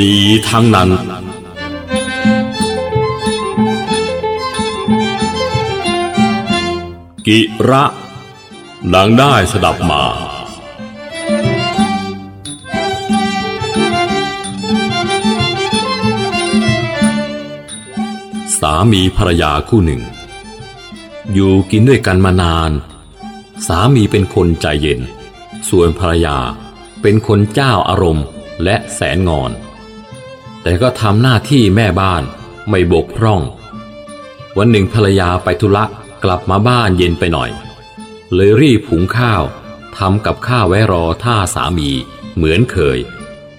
ดีทั้งนั้น กิระดังได้สดับมา สามีภรรยาคู่หนึ่ง อยู่กินด้วยกันมานาน สามีเป็นคนใจเย็น ส่วนภรรยาเป็นคนเจ้าอารมณ์และแสนงอน แต่ก็ทำหน้าที่แม่บ้านไม่บกพร่อง วันหนึ่งภรรยาไปธุระกลับมาบ้านเย็นไปหน่อย เลยรีบหุงข้าวทำกับข้าวไว้รอท่าสามีเหมือนเคย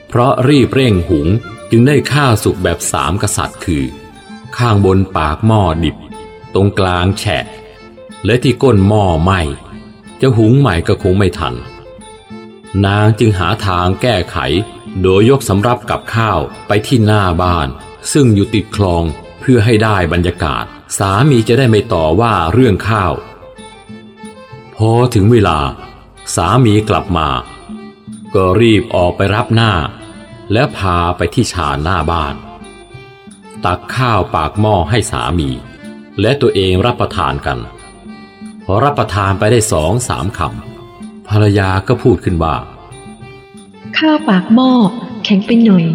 เพราะรีบเร่งหุงจึงได้ข้าวสุกแบบสามกษัตริย์คือ ข้างบนปากหม้อดิบ ตรงกลางแฉะ และที่ก้นหม้อไหมจะหุงใหม่ก็คงไม่ทัน นางจึงหาทางแก้ไข โดยยกสำรับกับข้าวไปที่หน้าบ้าน ซึ่งอยู่ติดคลองเพื่อให้ได้บรรยากาศ สามีจะได้ไม่ต่อว่าเรื่องข้าว พอถึงเวลา สามีกลับมา ก็รีบออกไปรับหน้า และพาไปที่ชานหน้าบ้าน ตักข้าวปากหม้อให้สามี และตัวเองรับประทานกัน พอรับประทานไปได้สองสามคำภรรยาก็พูดขึ้นว่า ข้าวปากหม้อแข็งไปหน่อย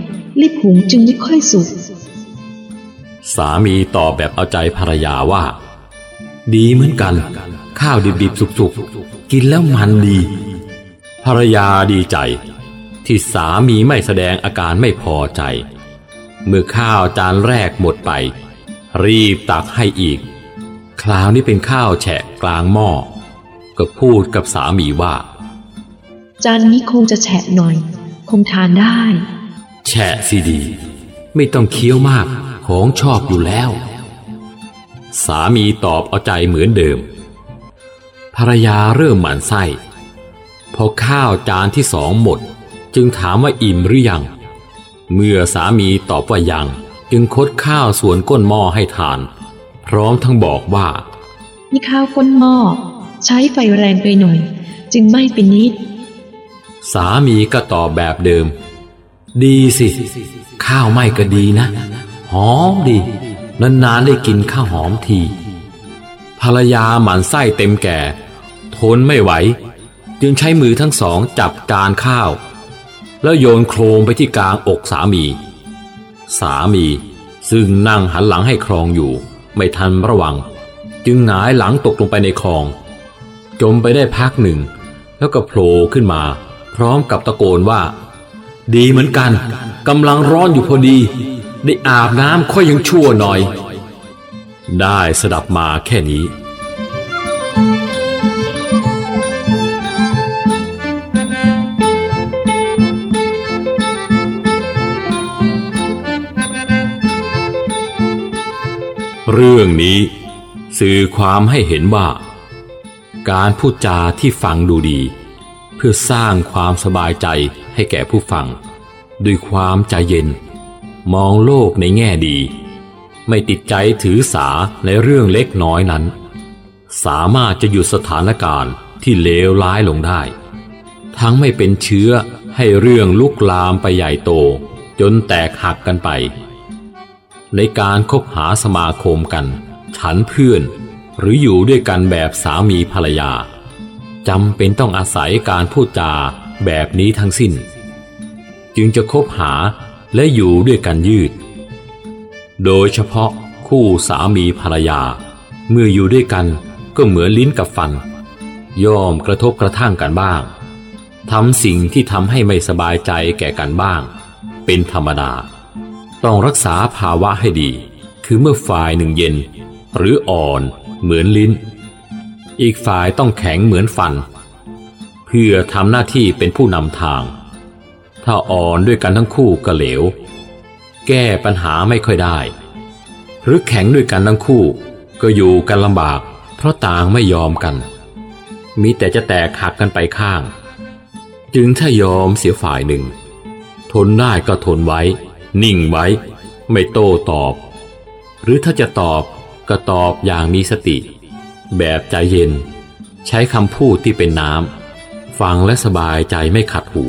รีบหุงจึงไม่ค่อยสุก สามีตอบแบบเอาใจภรรยาว่า ดีเหมือนกัน ข้าวดิบๆสุกๆ กินแล้วมันดี ภรรยาดีใจ ที่สามีไม่แสดงอาการไม่พอใจ เมื่อข้าวจานแรกหมดไป รีบตักให้อีก คราวนี้เป็นข้าวแฉะกลางหม้อก็พูดกับสามีว่า จานนี้คงจะแฉะหน่อย คงทานได้ แฉะสิดี ไม่ต้องเคี้ยวมากของชอบอยู่แล้ว สามีตอบเอาใจเหมือนเดิม ภรรยาเริ่มหมั่นไส้ พอข้าวจานที่สองหมด จึงถามว่าอิ่มหรือยัง เมื่อสามีตอบว่ายัง จึงคดข้าวส่วนก้นหม้อให้ทาน พร้อมทั้งบอกว่า นี่ข้าวก้นหม้อใช้ไฟแรงไปหน่อย จึงไหม้เป็นนิด สามีก็ตอบแบบเดิม ดีสิ ข้าวไหม้ก็ดีนะ หอมดี นานๆได้กินข้าวหอมที ภรรยาหมันไส้เต็มแก่ ทนไม่ไหว จึงใช้มือทั้งสองจับจานข้าว แล้วโยนโครมไปที่กลางอกสามี สามีซึ่งนั่งหันหลังให้ครองอยู่ ไม่ทันระวัง จึงหงายหลังตกลงไปในคลอง จมไปได้พักหนึ่ง แล้วก็โผล่ขึ้นมา ร้อมกับตะโกนว่า ดีเหมือนกันกำลังร้อนอยู่พอดี ได้อาบน้ำค่อยยังชั่วหน่อย ได้สดับมาแค่นี้ เรื่องนี้สื่อความให้เห็นว่า การพูดจาที่ฟังดูดี พื่อสร้างความสบายใจให้แก่ผู้ฟัง ด้วยความใจเย็น มองโลกในแง่ดี ไม่ติดใจถือสาในเรื่องเล็กน้อยนั้น สามารถจะหยุดสถานการณ์ที่เลวร้ายลงได้ ทั้งไม่เป็นเชื้อให้เรื่องลุกลามไปใหญ่โต จนแตกหักกันไป ในการคบหาสมาคมกัน ฉันเพื่อน หรืออยู่ด้วยกันแบบสามีภรรยา จำเป็นต้องอาศัยการพูดจาแบบนี้ทั้งสิ้น จึงจะคบหาและอยู่ด้วยกันยืด โดยเฉพาะคู่สามีภรรยา เมื่ออยู่ด้วยกันก็เหมือนลิ้นกับฟัน ย่อมกระทบกระทั่งกันบ้างทำสิ่งที่ทำให้ไม่สบายใจแก่กันบ้าง เป็นธรรมดา ต้องรักษาภาวะให้ดี คือเมื่อฝ่ายหนึ่งเย็น หรืออ่อนเหมือนลิ้น อีกฝ่ายต้องแข็งเหมือนฟัน เพื่อทำหน้าที่เป็นผู้นำทาง ถ้าอ่อนด้วยกันทั้งคู่ก็เหลว แก้ปัญหาไม่ค่อยได้ หรือแข็งด้วยกันทั้งคู่ ก็อยู่กันลำบาก เพราะต่างไม่ยอมกัน มีแต่จะแตกหักกันไปข้าง จึงถ้ายอมเสียฝ่ายหนึ่ง ทนได้ก็ทนไว้ นิ่งไว้ ไม่โต้ตอบ หรือถ้าจะตอบก็ตอบอย่างมีสติ แบบใจเย็น ใช้คำพูดที่เป็นน้ำฟังและสบายใจไม่ขัดหู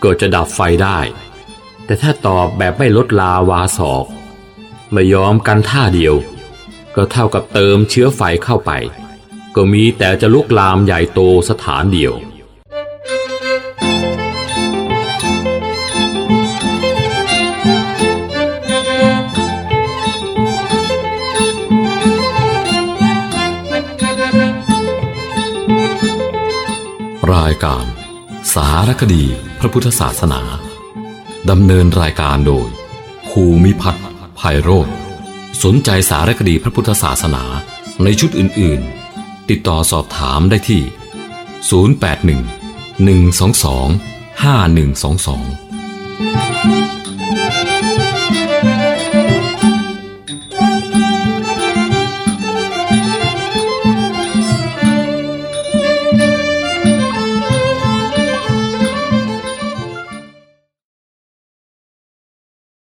เกิดจะดับไฟได้แต่แต่ถ้าตอบแบบไม่ลดลาวาศอกไม่ยอมกันท่าเดียว ก็เท่ากับเติมเชื้อไฟเข้าไป ก็มีแต่จะลุกลามใหญ่โตสถานเดียว รายการ สารคดีพระพุทธศาสนา ดำเนินรายการโดย ภูมิพัฒน์ภัยโรธสนใจสารคดีพระพุทธศาสนาในชุดอื่น ๆ ติดต่อสอบถามได้ที่ 081 122 5122